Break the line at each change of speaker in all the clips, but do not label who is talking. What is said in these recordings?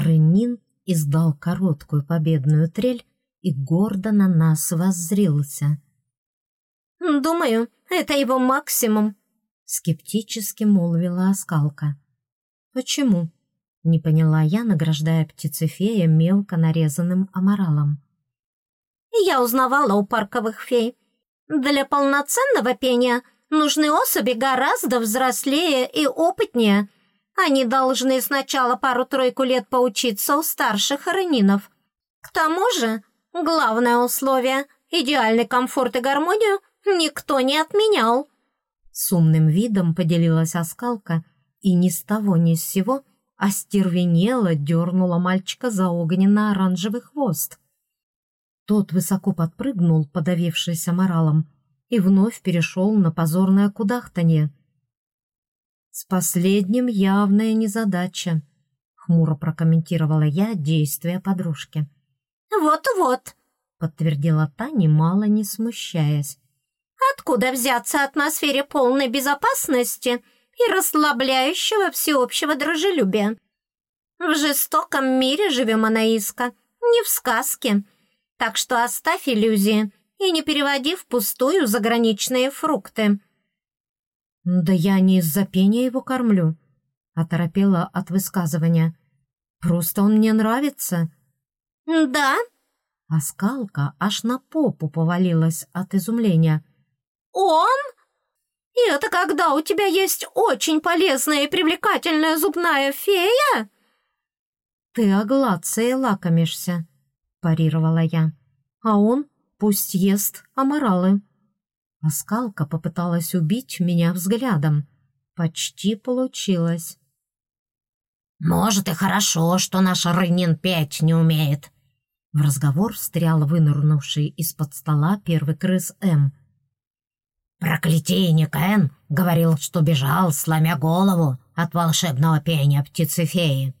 Ренин издал короткую победную трель и гордо на нас воззрился.
«Думаю, это его максимум», — скептически молвила Оскалка.
«Почему?» — не поняла я, награждая птицефея мелко нарезанным аморалом.
«Я узнавала у парковых фей. Для полноценного пения нужны особи гораздо взрослее и опытнее. Они должны сначала пару-тройку лет поучиться у старших аронинов. К тому же, главное условие — идеальный комфорт и гармонию никто не отменял».
С умным видом поделилась оскалка и ни с того ни с сего остервенело дернула мальчика за огненно-оранжевый хвост. Тот высоко подпрыгнул, подавившись моралом, и вновь перешел на позорное кудахтанье. «С последним явная незадача», — хмуро прокомментировала я действия подружки.
«Вот-вот», —
подтвердила та, немало не смущаясь.
«Откуда взяться атмосфере полной безопасности и расслабляющего всеобщего дружелюбия? В жестоком мире живем, Анаиска, не в сказке, так что оставь иллюзии и не переводи впустую заграничные фрукты».
«Да я не из-за пения его кормлю», — оторопела от высказывания. «Просто он мне нравится».
«Да?»
А скалка аж на попу повалилась от изумления.
«Он? И это когда у тебя есть очень полезная и привлекательная зубная фея?»
«Ты огладцей лакомишься», — парировала я. «А он пусть ест аморалы». Оскалка попыталась убить меня взглядом. Почти получилось.
«Может, и хорошо, что наш Рынин петь не умеет».
В разговор встрял вынырнувший из-под стола первый крыс М.
«Проклятийник Н говорил, что бежал, сломя голову от волшебного пения птицы-феи».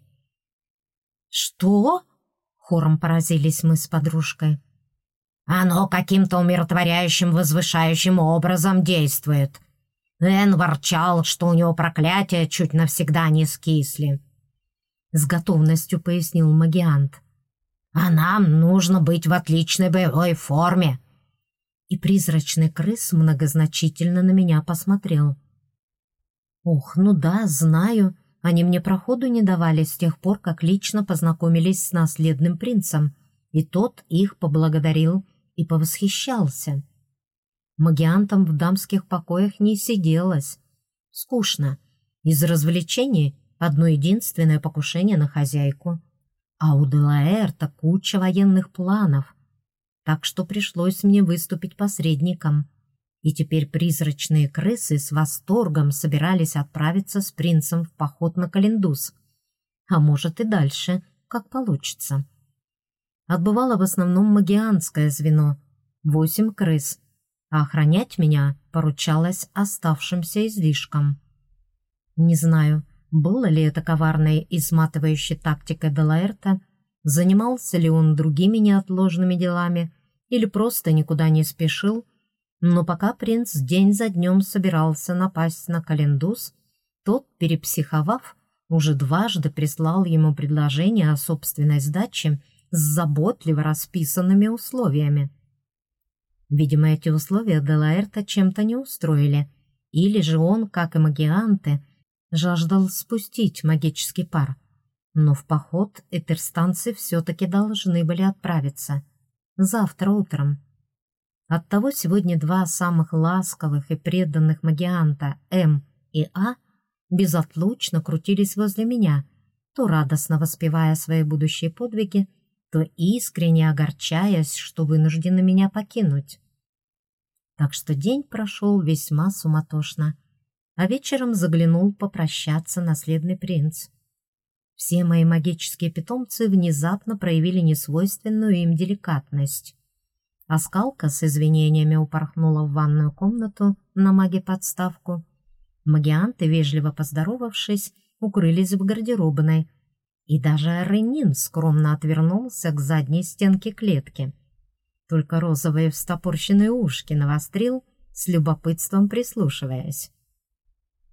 «Что?» — хором поразились мы с подружкой.
Оно каким-то умиротворяющим, возвышающим образом действует. Эн ворчал, что у него проклятия чуть навсегда не скисли.
С готовностью пояснил магиант.
А нам нужно быть в отличной боевой форме.
И призрачный крыс многозначительно на меня посмотрел. Ох, ну да, знаю. Они мне проходу не давали с тех пор, как лично познакомились с наследным принцем, и тот их поблагодарил и повосхищался. Магиантам в дамских покоях не сиделось. Скучно. Из развлечений одно единственное покушение на хозяйку. А у Делаэрта куча военных планов. Так что пришлось мне выступить посредником. И теперь призрачные крысы с восторгом собирались отправиться с принцем в поход на Календус. А может и дальше, как получится отбывало в основном магианское звено, восемь крыс, а охранять меня поручалось оставшимся излишком. Не знаю, было ли это коварной и сматывающей тактикой Делаэрта, занимался ли он другими неотложными делами или просто никуда не спешил, но пока принц день за днем собирался напасть на Календус, тот, перепсиховав, уже дважды прислал ему предложение о собственной сдаче с заботливо расписанными условиями. Видимо, эти условия Делаэрта чем-то не устроили, или же он, как и магианты, жаждал спустить магический пар. Но в поход этерстанцы все-таки должны были отправиться. Завтра утром. Оттого сегодня два самых ласковых и преданных магианта М и А безотлучно крутились возле меня, то радостно воспевая свои будущие подвиги, то искренне огорчаясь, что вынуждены меня покинуть. Так что день прошел весьма суматошно, а вечером заглянул попрощаться наследный принц. Все мои магические питомцы внезапно проявили несвойственную им деликатность. Оскалка с извинениями упорхнула в ванную комнату на маге-подставку. Магианты, вежливо поздоровавшись, укрылись в гардеробной, и даже Ренин скромно отвернулся к задней стенке клетки. Только розовые встопорщенные ушки навострил, с любопытством прислушиваясь.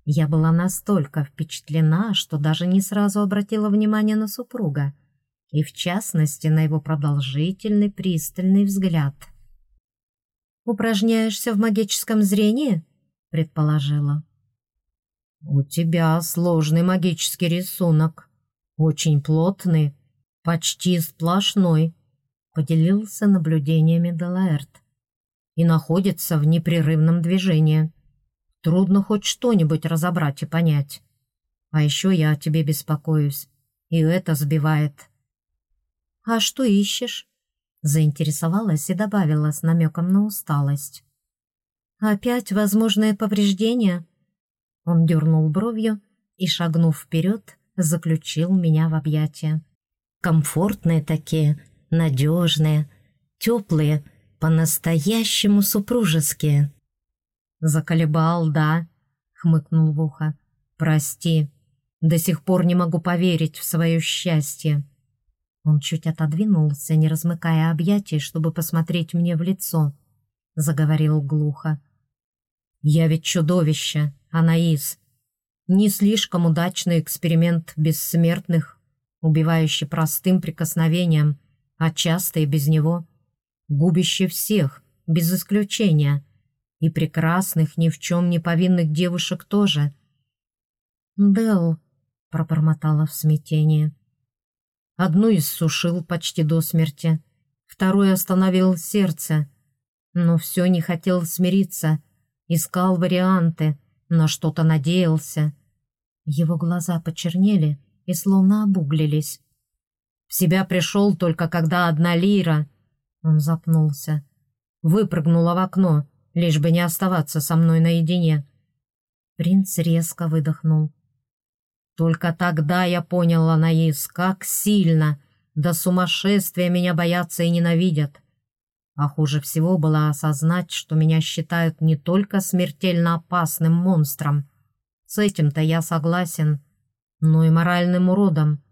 Я была настолько впечатлена, что даже не сразу обратила внимание на супруга, и в частности на его продолжительный пристальный взгляд. «Упражняешься в магическом зрении?» — предположила. «У тебя сложный магический рисунок, очень плотный, почти сплошной», — поделился наблюдениями Делаэрт, «и находится в непрерывном движении. Трудно хоть что-нибудь разобрать и понять. А еще я о тебе беспокоюсь, и это сбивает». «А что ищешь?» Заинтересовалась и добавила с намеком на усталость. «Опять возможное повреждение?» Он дернул бровью и, шагнув вперед, заключил меня в объятия. Комфортные такие, надежные, теплые, по-настоящему супружеские. «Заколебал, да?» — хмыкнул в ухо. «Прости, до сих пор не могу поверить в свое счастье». Он чуть отодвинулся, не размыкая объятий, чтобы посмотреть мне в лицо. Заговорил глухо. «Я ведь чудовище, Анаис. Не слишком удачный эксперимент бессмертных, убивающий простым прикосновением, а часто и без него, губящий всех, без исключения, и прекрасных, ни в чем не повинных девушек тоже». «Делл», — пробормотала в смятении, — Одну иссушил почти до смерти, вторую остановил сердце. Но все не хотел смириться, искал варианты, на что-то надеялся. Его глаза почернели и словно обуглились. В себя пришел только когда одна лира, он запнулся, выпрыгнула в окно, лишь бы не оставаться со мной наедине. Принц резко выдохнул. Только тогда я понял, Анаис, как сильно, до сумасшествия меня боятся и ненавидят. А хуже всего было осознать, что меня считают не только смертельно опасным монстром. С этим-то я согласен, но и моральным уродом.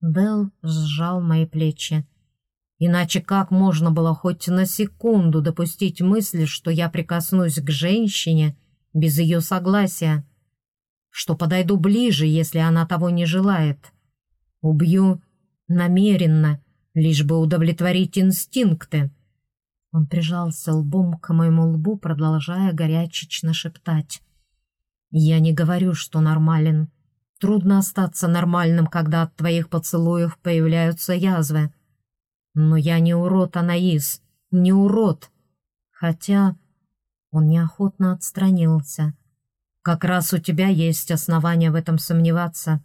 Дел сжал мои плечи. Иначе как можно было хоть на секунду допустить мысль, что я прикоснусь к женщине без ее согласия? что подойду ближе, если она того не желает. Убью намеренно, лишь бы удовлетворить инстинкты. Он прижался лбом к моему лбу, продолжая горячечно шептать. «Я не говорю, что нормален. Трудно остаться нормальным, когда от твоих поцелуев появляются язвы. Но я не урод, Анаис, не урод. Хотя...» Он неохотно отстранился. Как раз у тебя есть основания в этом сомневаться.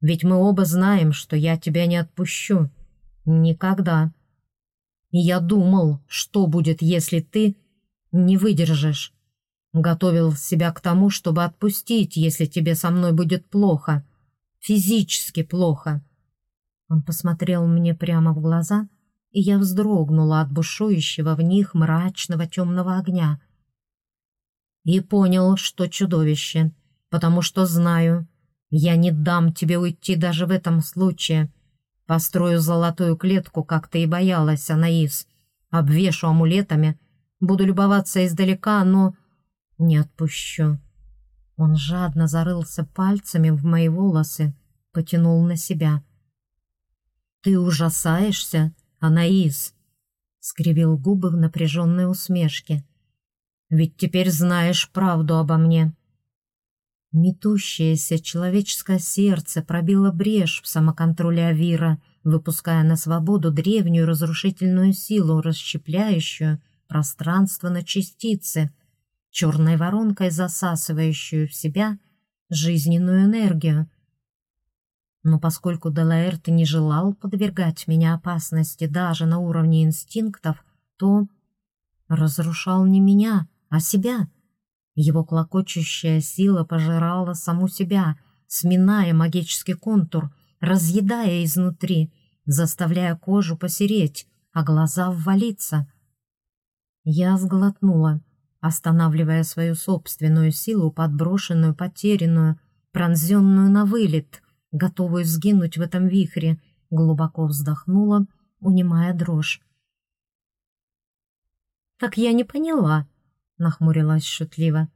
Ведь мы оба знаем, что я тебя не отпущу. Никогда. И я думал, что будет, если ты не выдержишь. Готовил себя к тому, чтобы отпустить, если тебе со мной будет плохо. Физически плохо. Он посмотрел мне прямо в глаза, и я вздрогнула от бушующего в них мрачного темного огня — и понял, что чудовище, потому что знаю, я не дам тебе уйти даже в этом случае. Построю золотую клетку, как ты и боялась, Анаис, обвешу амулетами, буду любоваться издалека, но не отпущу. Он жадно зарылся пальцами в мои волосы, потянул на себя. «Ты ужасаешься, Анаис?» — скривил губы в напряженной усмешке. Ведь теперь знаешь правду обо мне». Метущееся человеческое сердце пробило брешь в самоконтроле Авира, выпуская на свободу древнюю разрушительную силу, расщепляющую пространство на частицы, черной воронкой засасывающую в себя жизненную энергию. Но поскольку Делаэрт не желал подвергать меня опасности даже на уровне инстинктов, то разрушал не меня, а себя. Его клокочущая сила пожирала саму себя, сминая магический контур, разъедая изнутри, заставляя кожу посереть, а глаза ввалиться. Я сглотнула, останавливая свою собственную силу, подброшенную, потерянную, пронзенную на вылет, готовую сгинуть в этом вихре, глубоко вздохнула, унимая дрожь. «Так я не поняла», нахмурилась шутливо.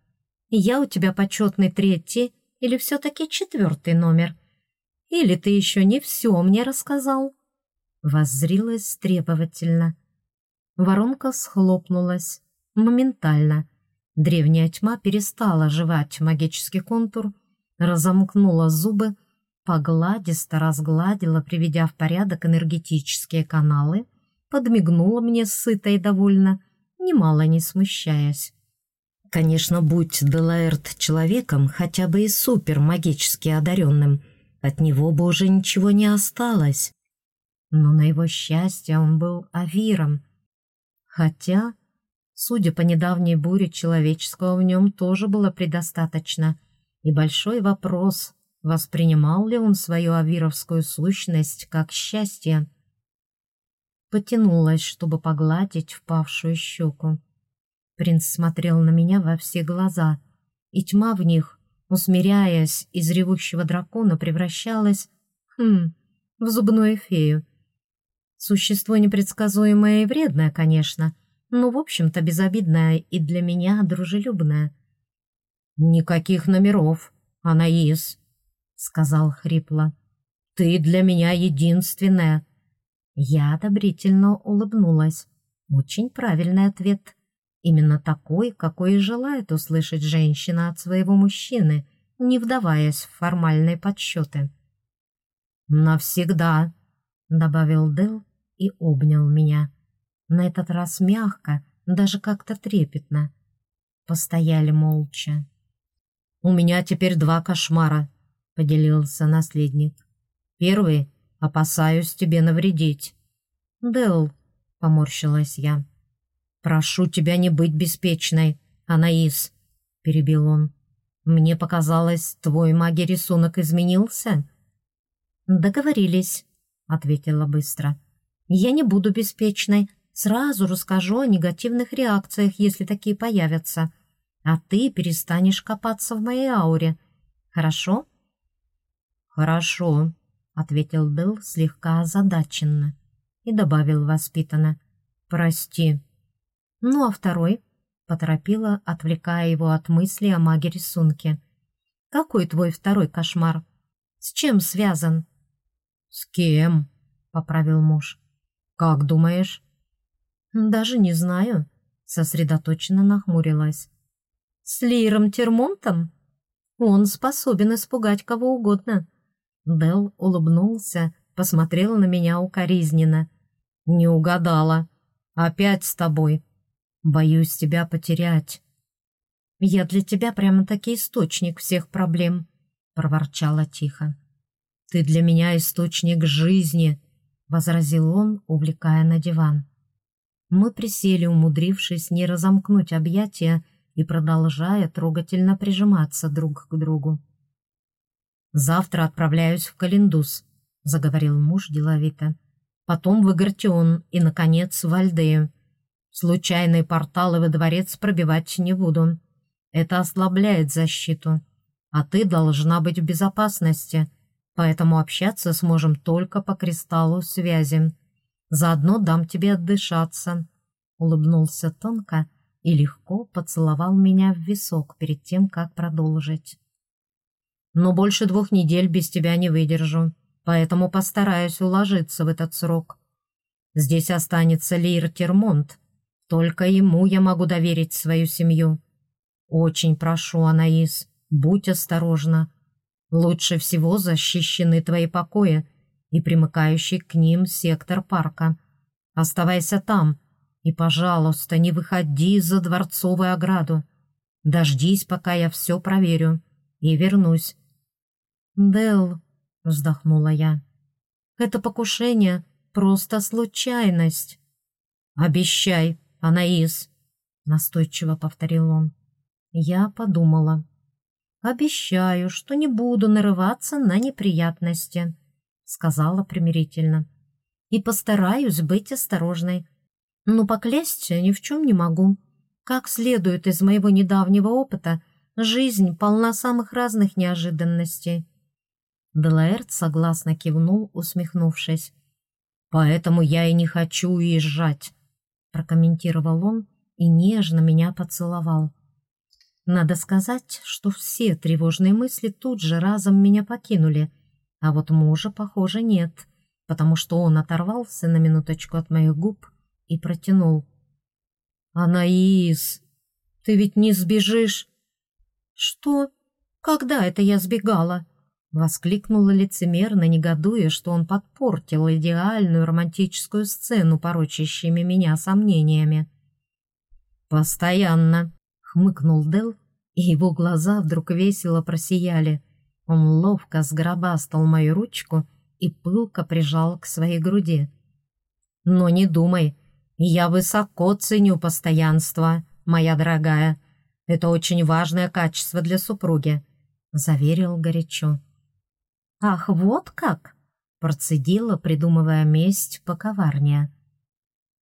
я у тебя почетный третий или все-таки четвертый номер? Или ты еще не все мне рассказал?» Воззрилась требовательно. Воронка схлопнулась. Моментально. Древняя тьма перестала жевать магический контур, разомкнула зубы, погладисто разгладила, приведя в порядок энергетические каналы, подмигнула мне сыто и довольно, немало не смущаясь. Конечно, будь Делаэрт человеком, хотя бы и супер магически одаренным, от него бы уже ничего не осталось. Но на его счастье он был авиром. Хотя, судя по недавней буре, человеческого в нем тоже было предостаточно. И большой вопрос, воспринимал ли он свою авировскую сущность как счастье. Потянулась, чтобы погладить впавшую щеку. Принц смотрел на меня во все глаза, и тьма в них, усмиряясь из ревущего дракона, превращалась, хм, в зубную фею. Существо непредсказуемое и вредное, конечно, но, в общем-то, безобидное и для меня дружелюбное. «Никаких номеров, Анаис», — сказал хрипло. «Ты для меня единственная». Я одобрительно улыбнулась. Очень правильный ответ. Именно такой, какой и желает услышать женщина от своего мужчины, не вдаваясь в формальные подсчеты. «Навсегда», — добавил Дэл и обнял меня. На этот раз мягко, даже как-то трепетно. Постояли молча. «У меня теперь два кошмара», — поделился наследник. «Первый — опасаюсь тебе навредить». «Дэл», — поморщилась я. «Прошу тебя не быть беспечной, Анаис», — перебил он. «Мне показалось, твой маги-рисунок изменился?» «Договорились», — ответила быстро. «Я не буду беспечной. Сразу расскажу о негативных реакциях, если такие появятся. А ты перестанешь копаться в моей ауре. Хорошо?»
«Хорошо», — ответил Дэл слегка озадаченно и добавил воспитанно. «Прости».
«Ну, а второй?» — поторопила, отвлекая его от мысли о маге-рисунке. «Какой твой второй кошмар? С чем связан?»
«С кем?» — поправил муж. «Как думаешь?»
«Даже не знаю», — сосредоточенно нахмурилась. «С Лиром Термонтом? Он способен испугать кого угодно». Белл улыбнулся, посмотрел на меня укоризненно. «Не угадала. Опять с тобой. Боюсь тебя потерять». «Я для тебя прямо-таки источник всех проблем», — проворчала тихо. «Ты для меня источник жизни», — возразил он, увлекая на диван. Мы присели, умудрившись не разомкнуть объятия и продолжая трогательно прижиматься друг к другу. «Завтра отправляюсь в Календус», — заговорил муж деловито. «Потом в Игартион и, наконец, в Альдею. Случайные порталы во дворец пробивать не буду. Это ослабляет защиту. А ты должна быть в безопасности, поэтому общаться сможем только по кристаллу связи. Заодно дам тебе отдышаться». Улыбнулся тонко и легко поцеловал меня в висок перед тем, как продолжить. «Но больше двух недель без тебя не выдержу, поэтому постараюсь уложиться в этот срок. Здесь останется Лир Термонт, только ему я могу доверить свою семью. Очень прошу, Анаис, будь осторожна. Лучше всего защищены твои покои и примыкающий к ним сектор парка. Оставайся там и, пожалуйста, не выходи за дворцовую ограду. Дождись, пока я все проверю, и вернусь. «Дел», — вздохнула я, — «это покушение — просто случайность». «Обещай», «Анаис», — настойчиво повторил он. Я подумала. «Обещаю, что не буду нарываться на неприятности», — сказала примирительно. «И постараюсь быть осторожной. Но поклясться ни в чем не могу. Как следует из моего недавнего опыта, жизнь полна самых разных неожиданностей». Делаэрт согласно кивнул, усмехнувшись. «Поэтому я и не хочу уезжать прокомментировал он и нежно меня поцеловал. Надо сказать, что все тревожные мысли тут же разом меня покинули, а вот мужа, похоже, нет, потому что он оторвался на минуточку от моих губ и протянул. «Анаис, ты ведь не сбежишь?» «Что? Когда это я сбегала?» Воскликнула лицемерно, негодуя, что он подпортил идеальную романтическую сцену, порочащими меня сомнениями. «Постоянно», — хмыкнул Дел, и его глаза вдруг весело просияли. Он ловко сгробастал мою ручку и пылко прижал к своей груди. «Но не думай, я высоко ценю постоянство, моя дорогая. Это очень важное качество для супруги», — заверил горячо. «Ах, вот как!» — процедила, придумывая месть поковарнее.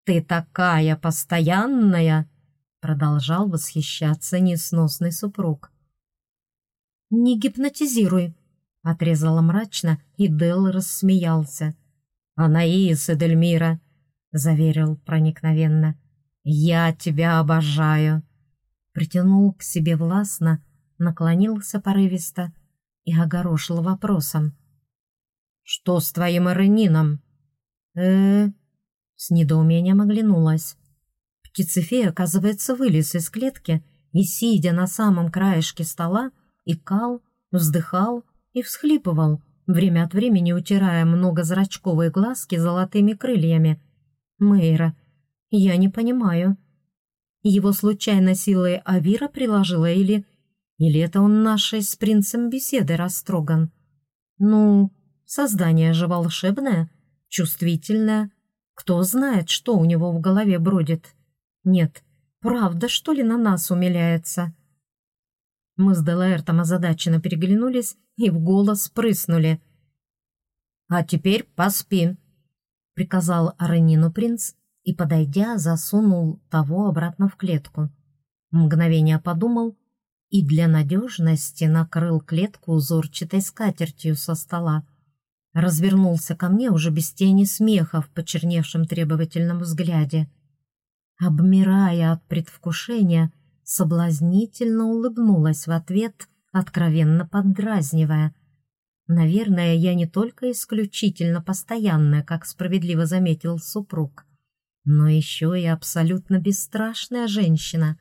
«Ты такая постоянная!» — продолжал восхищаться несносный супруг. «Не гипнотизируй!» — отрезала мрачно, и Дел рассмеялся. «Анаис Эдельмира!» — заверил проникновенно. «Я тебя обожаю!» Притянул к себе властно, наклонился порывисто — и огорошила вопросом. «Что с твоим Иренином?» э, -э С недоумением оглянулась. Птицефей, оказывается, вылез из клетки и, сидя на самом краешке стола, икал, вздыхал и всхлипывал, время от времени утирая многозрачковые глазки золотыми крыльями. «Мэйра, я не понимаю. Его случайно силой Авира приложила или или это он нашей с принцем беседы растроган? Ну, создание же волшебное, чувствительное. Кто знает, что у него в голове бродит? Нет, правда, что ли, на нас умиляется?» Мы с Делаэртом озадаченно переглянулись и в голос прыснули. «А теперь поспи», — приказал Аренину принц и, подойдя, засунул того обратно в клетку. Мгновение подумал и для надежности накрыл клетку узорчатой скатертью со стола. Развернулся ко мне уже без тени смеха в почерневшем требовательном взгляде. Обмирая от предвкушения, соблазнительно улыбнулась в ответ, откровенно поддразнивая. Наверное, я не только исключительно постоянная, как справедливо заметил супруг, но еще и абсолютно бесстрашная женщина,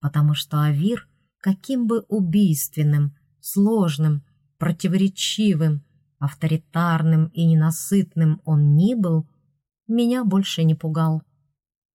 потому что Авир — каким бы убийственным, сложным, противоречивым, авторитарным и ненасытным он ни был, меня больше не пугал.